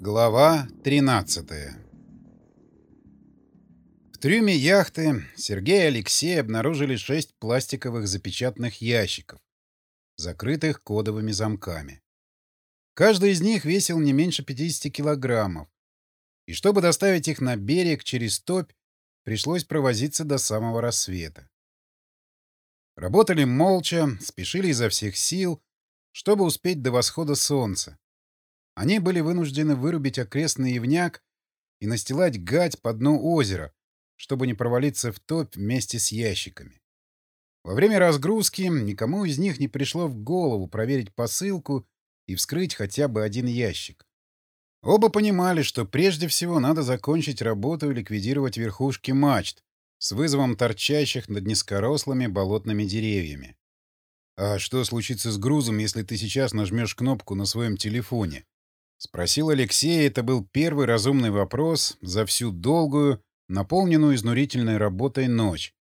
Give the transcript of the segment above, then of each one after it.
Глава 13 В трюме яхты Сергей и Алексей обнаружили шесть пластиковых запечатанных ящиков, закрытых кодовыми замками. Каждый из них весил не меньше 50 килограммов, и чтобы доставить их на берег через топь, пришлось провозиться до самого рассвета. Работали молча, спешили изо всех сил, чтобы успеть до восхода солнца. Они были вынуждены вырубить окрестный явняк и настилать гать по дну озера, чтобы не провалиться в топь вместе с ящиками. Во время разгрузки никому из них не пришло в голову проверить посылку и вскрыть хотя бы один ящик. Оба понимали, что прежде всего надо закончить работу и ликвидировать верхушки мачт с вызовом торчащих над низкорослыми болотными деревьями. «А что случится с грузом, если ты сейчас нажмешь кнопку на своем телефоне?» — спросил Алексей. Это был первый разумный вопрос за всю долгую, наполненную изнурительной работой ночь.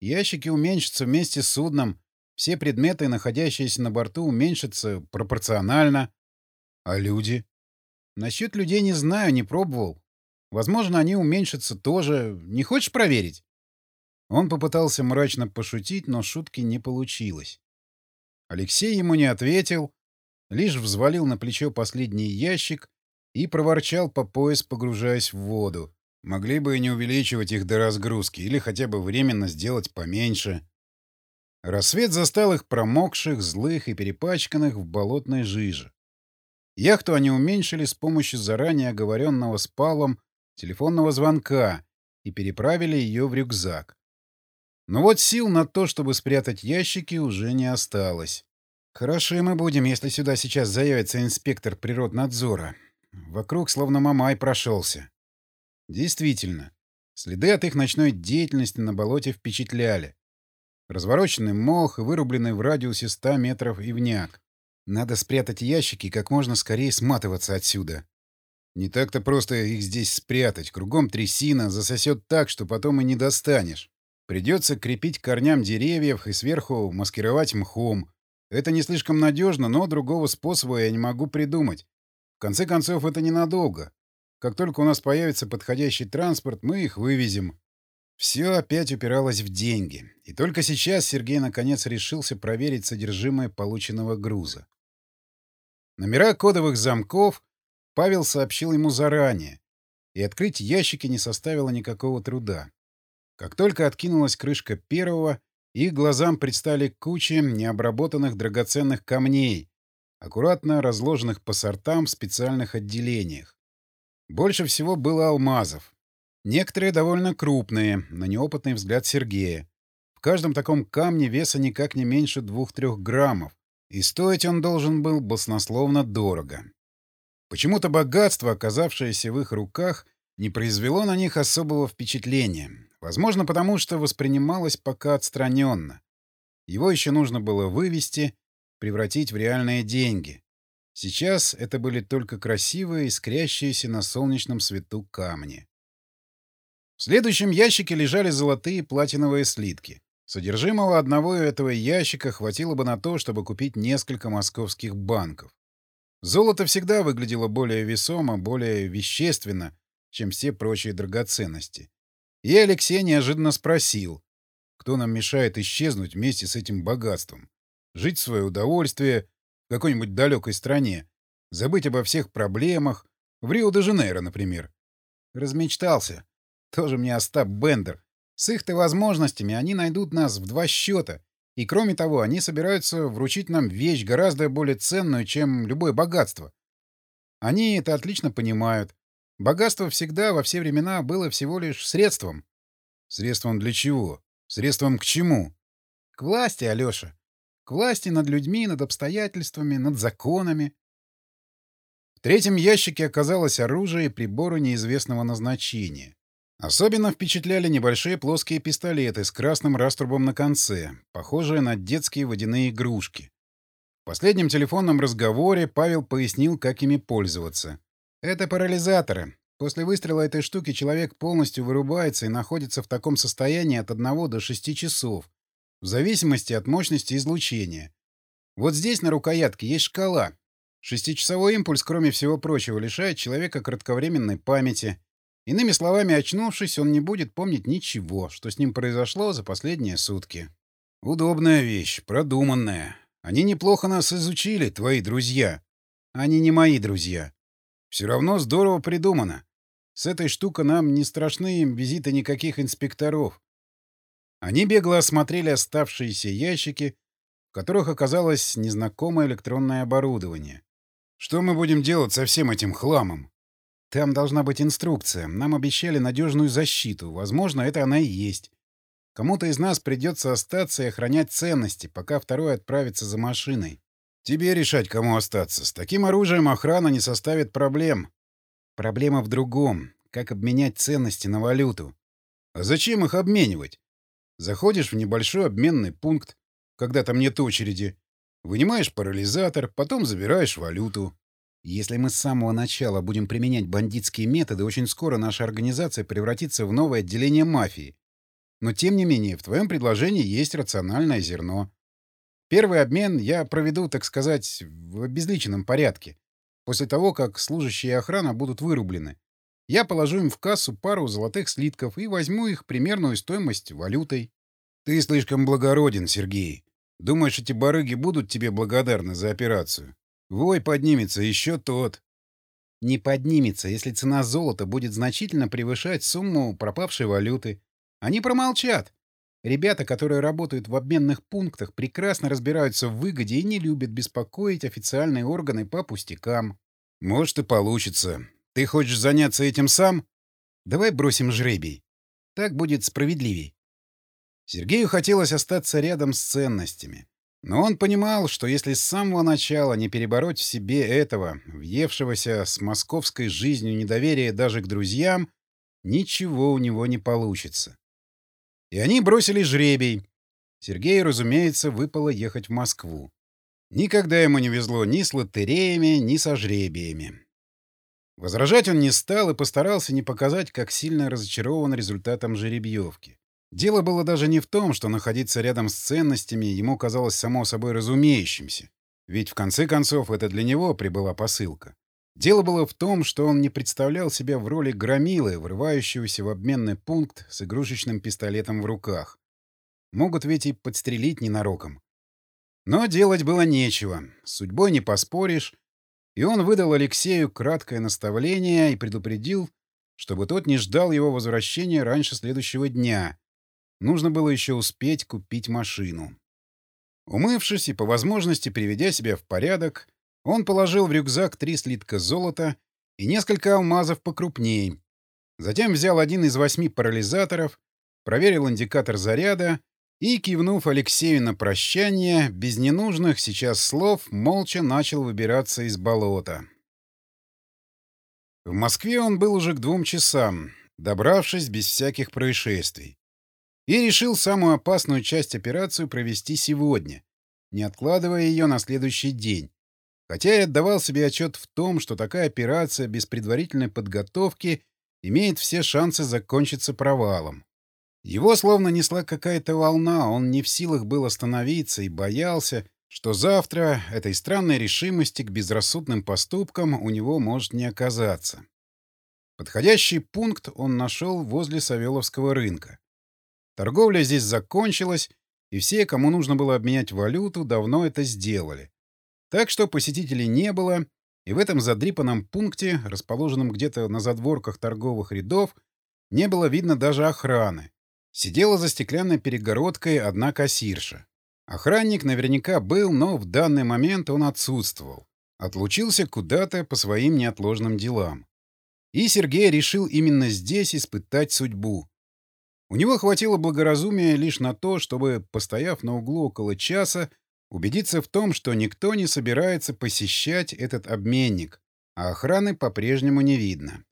Ящики уменьшатся вместе с судном, все предметы, находящиеся на борту, уменьшатся пропорционально. А люди? Насчет людей не знаю, не пробовал. Возможно, они уменьшатся тоже. Не хочешь проверить? Он попытался мрачно пошутить, но шутки не получилось. Алексей ему не ответил, лишь взвалил на плечо последний ящик и проворчал по пояс, погружаясь в воду. Могли бы и не увеличивать их до разгрузки, или хотя бы временно сделать поменьше. Рассвет застал их промокших, злых и перепачканных в болотной жиже. Яхту они уменьшили с помощью заранее оговоренного с Палом телефонного звонка и переправили ее в рюкзак. Но вот сил на то, чтобы спрятать ящики, уже не осталось. Хороши мы будем, если сюда сейчас заявится инспектор природнадзора. Вокруг словно мамай прошелся. Действительно, следы от их ночной деятельности на болоте впечатляли. Развороченный мох и вырубленный в радиусе 100 метров ивняк. Надо спрятать ящики и как можно скорее сматываться отсюда. Не так-то просто их здесь спрятать. Кругом трясина, засосет так, что потом и не достанешь. Придется крепить корням деревьев и сверху маскировать мхом, это не слишком надежно, но другого способа я не могу придумать. В конце концов, это ненадолго. Как только у нас появится подходящий транспорт, мы их вывезем. Все опять упиралось в деньги. И только сейчас Сергей наконец решился проверить содержимое полученного груза. Номера кодовых замков Павел сообщил ему заранее, и открыть ящики не составило никакого труда. Как только откинулась крышка первого, их глазам предстали кучи необработанных драгоценных камней, аккуратно разложенных по сортам в специальных отделениях. Больше всего было алмазов. Некоторые довольно крупные, на неопытный взгляд Сергея. В каждом таком камне веса никак не меньше двух-трех граммов, и стоить он должен был баснословно дорого. Почему-то богатство, оказавшееся в их руках, не произвело на них особого впечатления. Возможно, потому что воспринималось пока отстраненно. Его еще нужно было вывести, превратить в реальные деньги. Сейчас это были только красивые, искрящиеся на солнечном свету камни. В следующем ящике лежали золотые платиновые слитки. Содержимого одного этого ящика хватило бы на то, чтобы купить несколько московских банков. Золото всегда выглядело более весомо, более вещественно, чем все прочие драгоценности. И Алексей неожиданно спросил, кто нам мешает исчезнуть вместе с этим богатством? Жить в свое удовольствие в какой-нибудь далекой стране, забыть обо всех проблемах, в Рио-де-Жанейро, например. Размечтался. Тоже мне Остап Бендер. С их-то возможностями они найдут нас в два счета. И кроме того, они собираются вручить нам вещь гораздо более ценную, чем любое богатство. Они это отлично понимают. Богатство всегда, во все времена, было всего лишь средством. Средством для чего? Средством к чему? К власти, Алёша. К власти над людьми, над обстоятельствами, над законами. В третьем ящике оказалось оружие и приборы неизвестного назначения. Особенно впечатляли небольшие плоские пистолеты с красным раструбом на конце, похожие на детские водяные игрушки. В последнем телефонном разговоре Павел пояснил, как ими пользоваться. Это парализаторы. После выстрела этой штуки человек полностью вырубается и находится в таком состоянии от 1 до 6 часов, в зависимости от мощности излучения. Вот здесь на рукоятке есть шкала. Шестичасовой импульс, кроме всего прочего, лишает человека кратковременной памяти. Иными словами, очнувшись, он не будет помнить ничего, что с ним произошло за последние сутки. Удобная вещь, продуманная. Они неплохо нас изучили, твои друзья. Они не мои друзья. Все равно здорово придумано. С этой штукой нам не страшны визиты никаких инспекторов. Они бегло осмотрели оставшиеся ящики, в которых оказалось незнакомое электронное оборудование. Что мы будем делать со всем этим хламом? Там должна быть инструкция. Нам обещали надежную защиту. Возможно, это она и есть. Кому-то из нас придется остаться и охранять ценности, пока второй отправится за машиной. Тебе решать, кому остаться. С таким оружием охрана не составит проблем. Проблема в другом. Как обменять ценности на валюту? А зачем их обменивать? Заходишь в небольшой обменный пункт, когда там нет очереди, вынимаешь парализатор, потом забираешь валюту. Если мы с самого начала будем применять бандитские методы, очень скоро наша организация превратится в новое отделение мафии. Но, тем не менее, в твоем предложении есть рациональное зерно. Первый обмен я проведу, так сказать, в обезличенном порядке. После того, как служащие охрана будут вырублены. Я положу им в кассу пару золотых слитков и возьму их примерную стоимость валютой. Ты слишком благороден, Сергей. Думаешь, эти барыги будут тебе благодарны за операцию? Вой поднимется еще тот. Не поднимется, если цена золота будет значительно превышать сумму пропавшей валюты. Они промолчат. Ребята, которые работают в обменных пунктах, прекрасно разбираются в выгоде и не любят беспокоить официальные органы по пустякам. Может и получится. Ты хочешь заняться этим сам? Давай бросим жребий. Так будет справедливей. Сергею хотелось остаться рядом с ценностями. Но он понимал, что если с самого начала не перебороть в себе этого, въевшегося с московской жизнью недоверия даже к друзьям, ничего у него не получится. И они бросили жребий. Сергею, разумеется, выпало ехать в Москву. Никогда ему не везло ни с лотереями, ни со жребиями. Возражать он не стал и постарался не показать, как сильно разочарован результатом жеребьевки. Дело было даже не в том, что находиться рядом с ценностями ему казалось само собой разумеющимся. Ведь в конце концов это для него прибыла посылка. Дело было в том, что он не представлял себя в роли громилы, врывающегося в обменный пункт с игрушечным пистолетом в руках. Могут ведь и подстрелить ненароком. Но делать было нечего. С судьбой не поспоришь, и он выдал Алексею краткое наставление и предупредил, чтобы тот не ждал его возвращения раньше следующего дня. Нужно было еще успеть купить машину. Умывшись и по возможности приведя себя в порядок, он положил в рюкзак три слитка золота и несколько алмазов покрупней. Затем взял один из восьми парализаторов, проверил индикатор заряда и, кивнув Алексею на прощание, без ненужных сейчас слов, молча начал выбираться из болота. В Москве он был уже к двум часам, добравшись без всяких происшествий. И решил самую опасную часть операции провести сегодня, не откладывая ее на следующий день. Хотя и отдавал себе отчет в том, что такая операция без предварительной подготовки имеет все шансы закончиться провалом. Его словно несла какая-то волна, он не в силах был остановиться и боялся, что завтра этой странной решимости к безрассудным поступкам у него может не оказаться. Подходящий пункт он нашел возле Савеловского рынка. Торговля здесь закончилась, и все, кому нужно было обменять валюту, давно это сделали. Так что посетителей не было, и в этом задрипанном пункте, расположенном где-то на задворках торговых рядов, не было видно даже охраны. Сидела за стеклянной перегородкой одна кассирша. Охранник наверняка был, но в данный момент он отсутствовал. Отлучился куда-то по своим неотложным делам. И Сергей решил именно здесь испытать судьбу. У него хватило благоразумия лишь на то, чтобы, постояв на углу около часа, убедиться в том, что никто не собирается посещать этот обменник, а охраны по-прежнему не видно.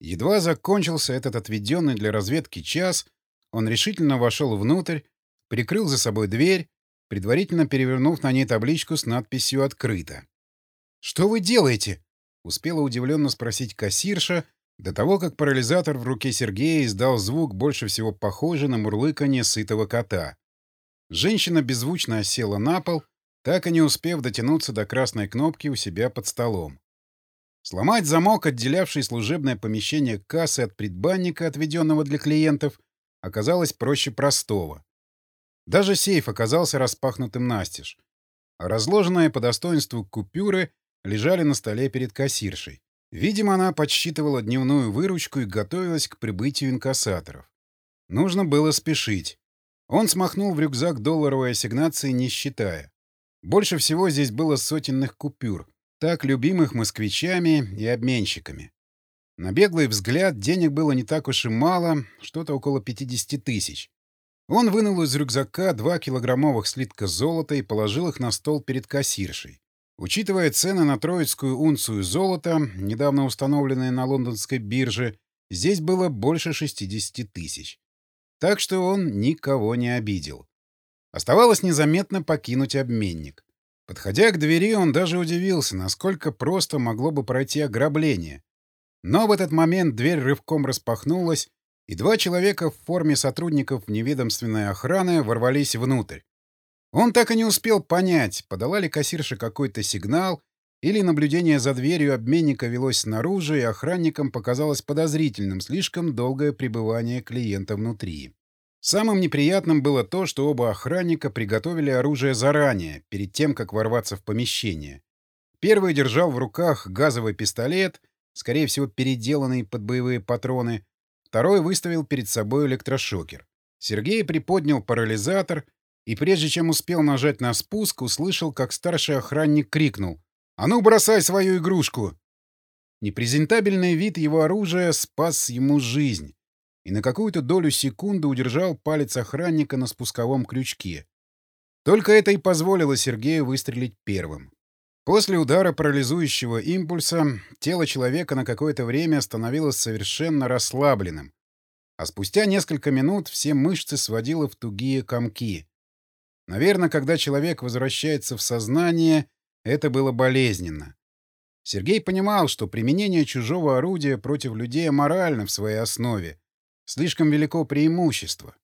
Едва закончился этот отведенный для разведки час — он решительно вошел внутрь, прикрыл за собой дверь, предварительно перевернув на ней табличку с надписью «Открыто». «Что вы делаете?» — успела удивленно спросить кассирша, до того, как парализатор в руке Сергея издал звук, больше всего похожий на мурлыканье сытого кота. Женщина беззвучно осела на пол, так и не успев дотянуться до красной кнопки у себя под столом. Сломать замок, отделявший служебное помещение кассы от предбанника, отведенного для клиентов, оказалось проще простого. Даже сейф оказался распахнутым настежь, а разложенные по достоинству купюры лежали на столе перед кассиршей. Видимо, она подсчитывала дневную выручку и готовилась к прибытию инкассаторов. Нужно было спешить. Он смахнул в рюкзак долларовые ассигнации, не считая. Больше всего здесь было сотенных купюр, так любимых москвичами и обменщиками. На беглый взгляд денег было не так уж и мало, что-то около 50 тысяч. Он вынул из рюкзака два килограммовых слитка золота и положил их на стол перед кассиршей. Учитывая цены на троицкую унцию золота, недавно установленные на лондонской бирже, здесь было больше 60 тысяч. Так что он никого не обидел. Оставалось незаметно покинуть обменник. Подходя к двери, он даже удивился, насколько просто могло бы пройти ограбление. Но в этот момент дверь рывком распахнулась, и два человека в форме сотрудников неведомственной охраны ворвались внутрь. Он так и не успел понять, подала ли кассирша какой-то сигнал, или наблюдение за дверью обменника велось снаружи, и охранникам показалось подозрительным слишком долгое пребывание клиента внутри. Самым неприятным было то, что оба охранника приготовили оружие заранее, перед тем, как ворваться в помещение. Первый держал в руках газовый пистолет, скорее всего, переделанный под боевые патроны. Второй выставил перед собой электрошокер. Сергей приподнял парализатор и, прежде чем успел нажать на спуск, услышал, как старший охранник крикнул «А ну, бросай свою игрушку!» Непрезентабельный вид его оружия спас ему жизнь и на какую-то долю секунды удержал палец охранника на спусковом крючке. Только это и позволило Сергею выстрелить первым. После удара парализующего импульса тело человека на какое-то время становилось совершенно расслабленным, а спустя несколько минут все мышцы сводило в тугие комки. Наверное, когда человек возвращается в сознание, это было болезненно. Сергей понимал, что применение чужого орудия против людей аморально в своей основе, Слишком велико преимущество.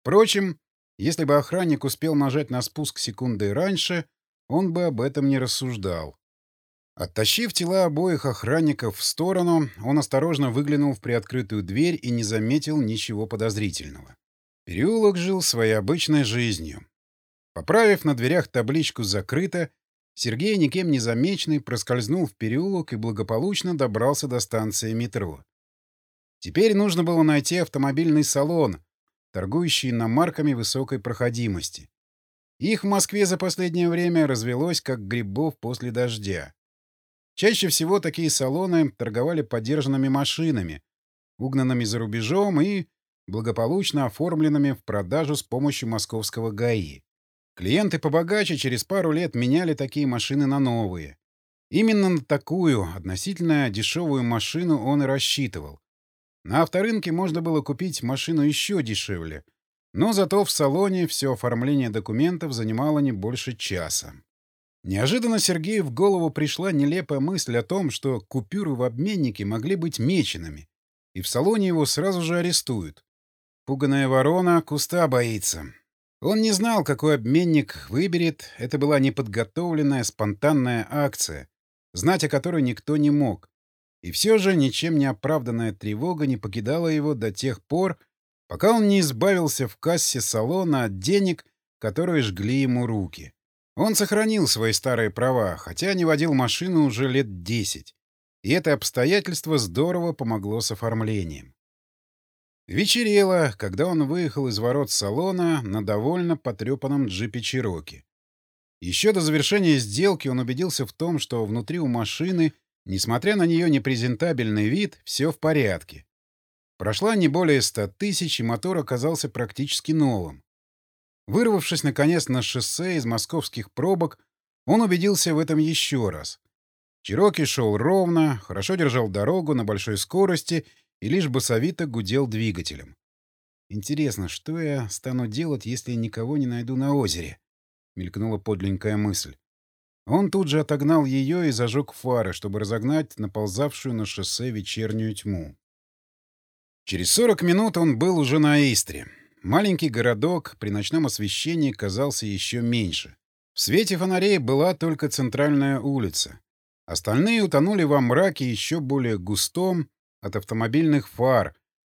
Впрочем, если бы охранник успел нажать на спуск секунды раньше, он бы об этом не рассуждал. Оттащив тела обоих охранников в сторону, он осторожно выглянул в приоткрытую дверь и не заметил ничего подозрительного. Переулок жил своей обычной жизнью. Поправив на дверях табличку «Закрыто», Сергей, никем не замеченный, проскользнул в переулок и благополучно добрался до станции метро. Теперь нужно было найти автомобильный салон, торгующий иномарками высокой проходимости. Их в Москве за последнее время развелось, как грибов после дождя. Чаще всего такие салоны торговали подержанными машинами, угнанными за рубежом и благополучно оформленными в продажу с помощью московского ГАИ. Клиенты побогаче через пару лет меняли такие машины на новые. Именно на такую, относительно дешевую машину он и рассчитывал. На авторынке можно было купить машину еще дешевле, но зато в салоне все оформление документов занимало не больше часа. Неожиданно Сергею в голову пришла нелепая мысль о том, что купюры в обменнике могли быть меченными, и в салоне его сразу же арестуют. Пуганая ворона куста боится. Он не знал, какой обменник выберет, это была неподготовленная спонтанная акция, знать о которой никто не мог. И все же ничем не оправданная тревога не покидала его до тех пор, пока он не избавился в кассе салона от денег, которые жгли ему руки. Он сохранил свои старые права, хотя не водил машину уже лет десять. И это обстоятельство здорово помогло с оформлением. Вечерело, когда он выехал из ворот салона на довольно потрепанном джипе Чироки. Еще до завершения сделки он убедился в том, что внутри у машины — Несмотря на нее непрезентабельный вид, все в порядке. Прошла не более ста тысяч, и мотор оказался практически новым. Вырвавшись, наконец, на шоссе из московских пробок, он убедился в этом еще раз. Чироки шел ровно, хорошо держал дорогу на большой скорости и лишь басовито гудел двигателем. «Интересно, что я стану делать, если никого не найду на озере?» — мелькнула подленькая мысль. Он тут же отогнал ее и зажег фары, чтобы разогнать наползавшую на шоссе вечернюю тьму. Через 40 минут он был уже на Истре. Маленький городок при ночном освещении казался еще меньше. В свете фонарей была только центральная улица. Остальные утонули во мраке еще более густом от автомобильных фар,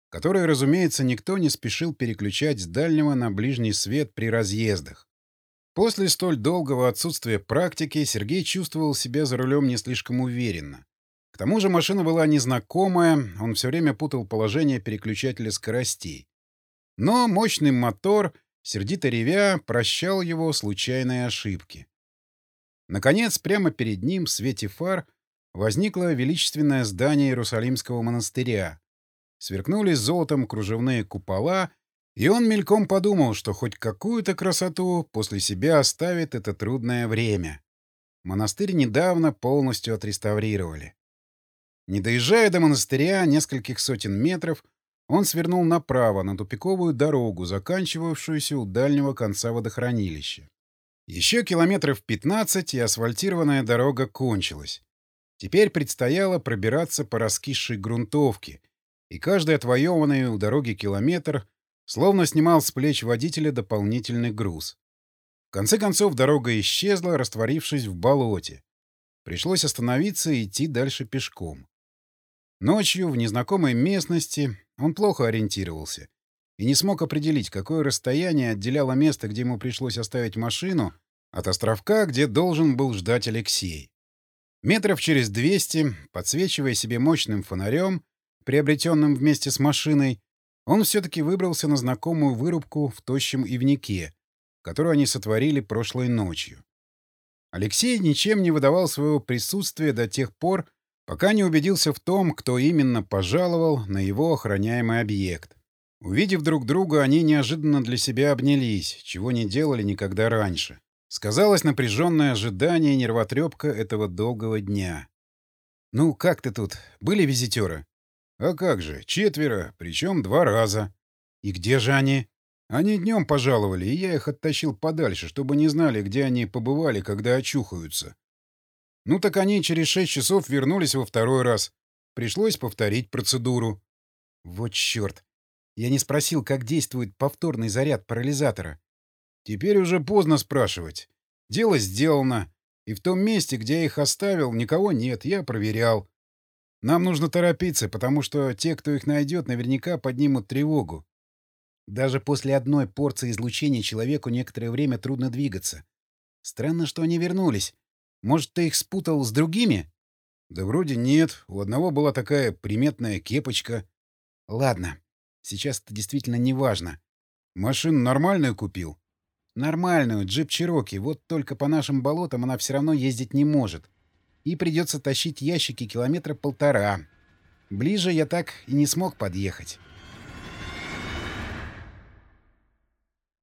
которые, разумеется, никто не спешил переключать с дальнего на ближний свет при разъездах. После столь долгого отсутствия практики Сергей чувствовал себя за рулем не слишком уверенно. К тому же машина была незнакомая, он все время путал положение переключателя скоростей. Но мощный мотор, сердито ревя, прощал его случайные ошибки. Наконец, прямо перед ним, в свете фар, возникло величественное здание Иерусалимского монастыря. Сверкнули золотом кружевные купола, и он мельком подумал, что хоть какую-то красоту после себя оставит это трудное время. Монастырь недавно полностью отреставрировали. Не доезжая до монастыря нескольких сотен метров, он свернул направо на тупиковую дорогу, заканчивавшуюся у дальнего конца водохранилища. Еще километров 15, и асфальтированная дорога кончилась. Теперь предстояло пробираться по раскисшей грунтовке, и каждый отвоеванный у дороги километр словно снимал с плеч водителя дополнительный груз. В конце концов дорога исчезла, растворившись в болоте. Пришлось остановиться и идти дальше пешком. Ночью в незнакомой местности он плохо ориентировался и не смог определить, какое расстояние отделяло место, где ему пришлось оставить машину, от островка, где должен был ждать Алексей. Метров через 200, подсвечивая себе мощным фонарем, приобретенным вместе с машиной, он все-таки выбрался на знакомую вырубку в тощем ивнике, которую они сотворили прошлой ночью. Алексей ничем не выдавал своего присутствия до тех пор, пока не убедился в том, кто именно пожаловал на его охраняемый объект. Увидев друг друга, они неожиданно для себя обнялись, чего не делали никогда раньше. Сказалось напряженное ожидание нервотрепка этого долгого дня. «Ну, как ты тут? Были визитеры?» «А как же, четверо, причем два раза». «И где же они?» «Они днем пожаловали, и я их оттащил подальше, чтобы не знали, где они побывали, когда очухаются. Ну так они через шесть часов вернулись во второй раз. Пришлось повторить процедуру». «Вот черт! Я не спросил, как действует повторный заряд парализатора. Теперь уже поздно спрашивать. Дело сделано. И в том месте, где я их оставил, никого нет, я проверял. Нам нужно торопиться, потому что те, кто их найдет, наверняка поднимут тревогу. Даже после одной порции излучения человеку некоторое время трудно двигаться. Странно, что они вернулись. Может, ты их спутал с другими? Да вроде нет. У одного была такая приметная кепочка. Ладно. Сейчас это действительно не важно. Машину нормальную купил? Нормальную, джип Чироки. Вот только по нашим болотам она все равно ездить не может. И придется тащить ящики километра полтора. Ближе я так и не смог подъехать.